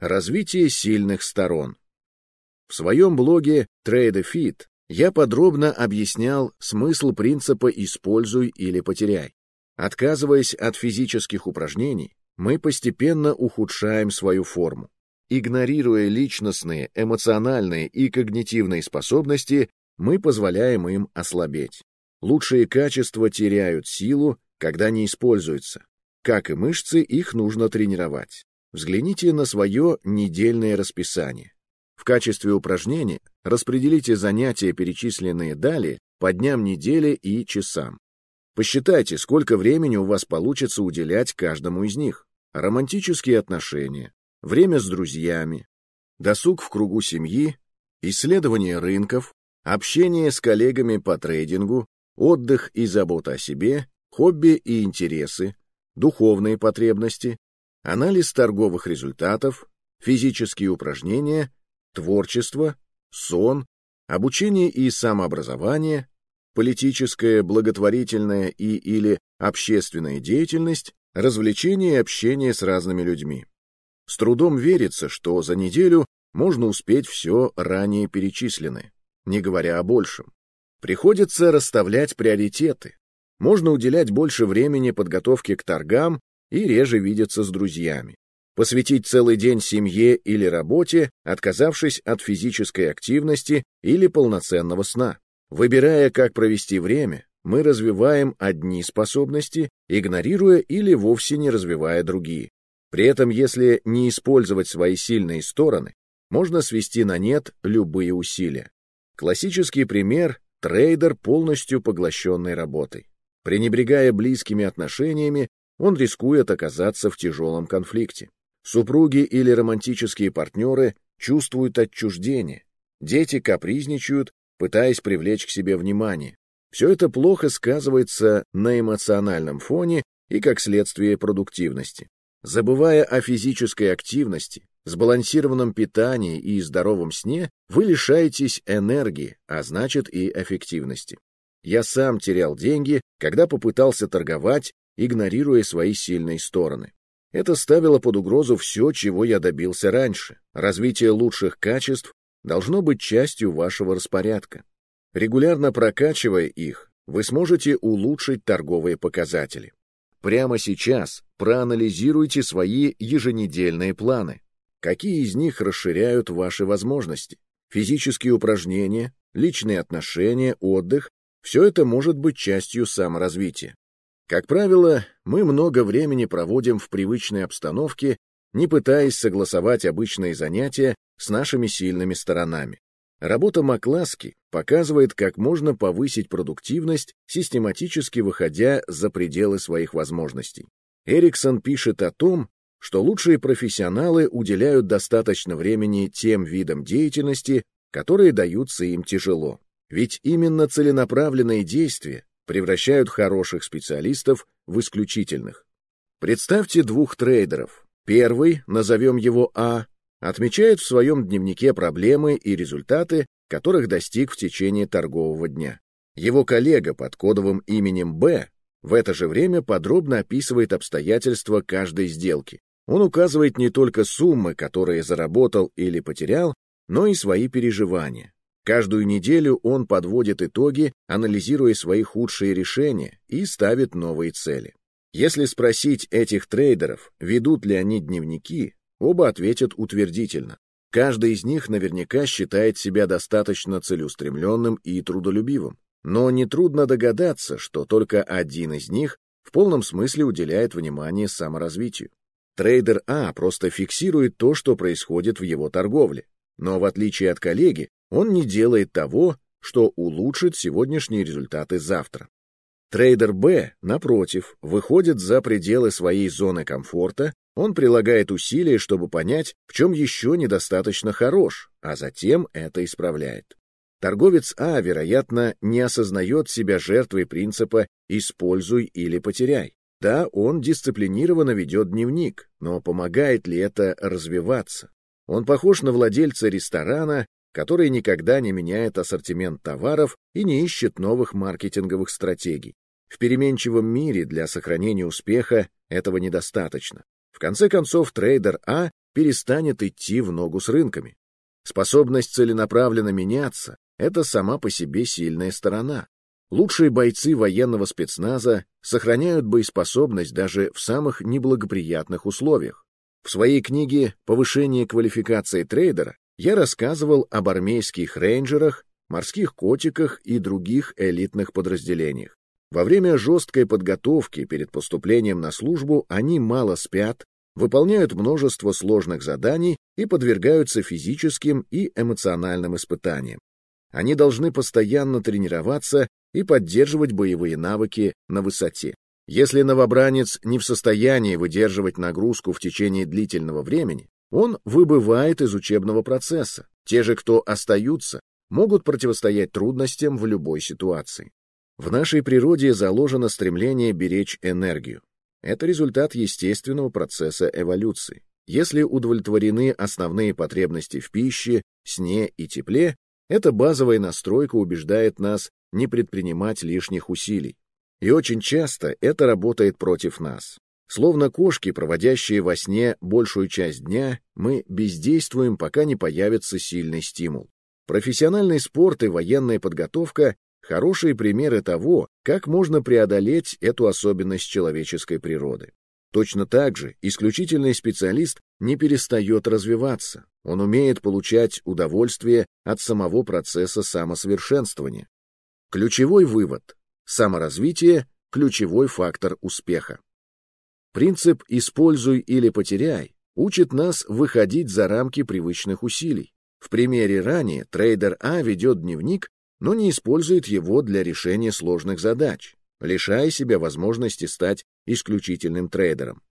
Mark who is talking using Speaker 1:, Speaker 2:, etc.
Speaker 1: Развитие сильных сторон. В своем блоге Trade Fit я подробно объяснял смысл принципа «используй или потеряй». Отказываясь от физических упражнений, мы постепенно ухудшаем свою форму. Игнорируя личностные, эмоциональные и когнитивные способности, мы позволяем им ослабеть. Лучшие качества теряют силу, когда не используются. Как и мышцы, их нужно тренировать. Взгляните на свое недельное расписание. В качестве упражнения распределите занятия, перечисленные далее, по дням недели и часам. Посчитайте, сколько времени у вас получится уделять каждому из них. Романтические отношения, время с друзьями, досуг в кругу семьи, исследование рынков, общение с коллегами по трейдингу, отдых и забота о себе, хобби и интересы, духовные потребности, анализ торговых результатов, физические упражнения, творчество, сон, обучение и самообразование, политическая, благотворительная и или общественная деятельность, развлечения и общение с разными людьми. С трудом верится, что за неделю можно успеть все ранее перечисленное, не говоря о большем. Приходится расставлять приоритеты. Можно уделять больше времени подготовке к торгам и реже видеться с друзьями. Посвятить целый день семье или работе, отказавшись от физической активности или полноценного сна. Выбирая, как провести время, мы развиваем одни способности, игнорируя или вовсе не развивая другие. При этом, если не использовать свои сильные стороны, можно свести на нет любые усилия. Классический пример – трейдер, полностью поглощенный работой. Пренебрегая близкими отношениями, он рискует оказаться в тяжелом конфликте. Супруги или романтические партнеры чувствуют отчуждение, дети капризничают, пытаясь привлечь к себе внимание. Все это плохо сказывается на эмоциональном фоне и, как следствие, продуктивности. Забывая о физической активности, сбалансированном питании и здоровом сне, вы лишаетесь энергии, а значит и эффективности. Я сам терял деньги, когда попытался торговать, игнорируя свои сильные стороны. Это ставило под угрозу все, чего я добился раньше. Развитие лучших качеств должно быть частью вашего распорядка. Регулярно прокачивая их, вы сможете улучшить торговые показатели. Прямо сейчас проанализируйте свои еженедельные планы. Какие из них расширяют ваши возможности? Физические упражнения, личные отношения, отдых – все это может быть частью саморазвития. Как правило, мы много времени проводим в привычной обстановке, не пытаясь согласовать обычные занятия с нашими сильными сторонами. Работа Макласки показывает, как можно повысить продуктивность, систематически выходя за пределы своих возможностей. Эриксон пишет о том, что лучшие профессионалы уделяют достаточно времени тем видам деятельности, которые даются им тяжело. Ведь именно целенаправленные действия превращают хороших специалистов в исключительных. Представьте двух трейдеров. Первый, назовем его А, отмечает в своем дневнике проблемы и результаты, которых достиг в течение торгового дня. Его коллега под кодовым именем Б в это же время подробно описывает обстоятельства каждой сделки. Он указывает не только суммы, которые заработал или потерял, но и свои переживания, Каждую неделю он подводит итоги, анализируя свои худшие решения и ставит новые цели. Если спросить этих трейдеров, ведут ли они дневники, оба ответят утвердительно. Каждый из них наверняка считает себя достаточно целеустремленным и трудолюбивым. Но нетрудно догадаться, что только один из них в полном смысле уделяет внимание саморазвитию. Трейдер А просто фиксирует то, что происходит в его торговле. Но в отличие от коллеги, он не делает того, что улучшит сегодняшние результаты завтра. Трейдер Б, напротив, выходит за пределы своей зоны комфорта, он прилагает усилия, чтобы понять, в чем еще недостаточно хорош, а затем это исправляет. Торговец А, вероятно, не осознает себя жертвой принципа «используй или потеряй». Да, он дисциплинированно ведет дневник, но помогает ли это развиваться? Он похож на владельца ресторана, который никогда не меняет ассортимент товаров и не ищет новых маркетинговых стратегий. В переменчивом мире для сохранения успеха этого недостаточно. В конце концов, трейдер А перестанет идти в ногу с рынками. Способность целенаправленно меняться — это сама по себе сильная сторона. Лучшие бойцы военного спецназа сохраняют боеспособность даже в самых неблагоприятных условиях. В своей книге «Повышение квалификации трейдера» я рассказывал об армейских рейнджерах, морских котиках и других элитных подразделениях. Во время жесткой подготовки перед поступлением на службу они мало спят, выполняют множество сложных заданий и подвергаются физическим и эмоциональным испытаниям. Они должны постоянно тренироваться и поддерживать боевые навыки на высоте. Если новобранец не в состоянии выдерживать нагрузку в течение длительного времени, он выбывает из учебного процесса. Те же, кто остаются, могут противостоять трудностям в любой ситуации. В нашей природе заложено стремление беречь энергию. Это результат естественного процесса эволюции. Если удовлетворены основные потребности в пище, сне и тепле, эта базовая настройка убеждает нас не предпринимать лишних усилий. И очень часто это работает против нас. Словно кошки, проводящие во сне большую часть дня, мы бездействуем, пока не появится сильный стимул. Профессиональный спорт и военная подготовка — хорошие примеры того, как можно преодолеть эту особенность человеческой природы. Точно так же исключительный специалист не перестает развиваться. Он умеет получать удовольствие от самого процесса самосовершенствования. Ключевой вывод – саморазвитие – ключевой фактор успеха. Принцип «используй или потеряй» учит нас выходить за рамки привычных усилий. В примере ранее трейдер А ведет дневник, но не использует его для решения сложных задач, лишая себя возможности стать исключительным трейдером.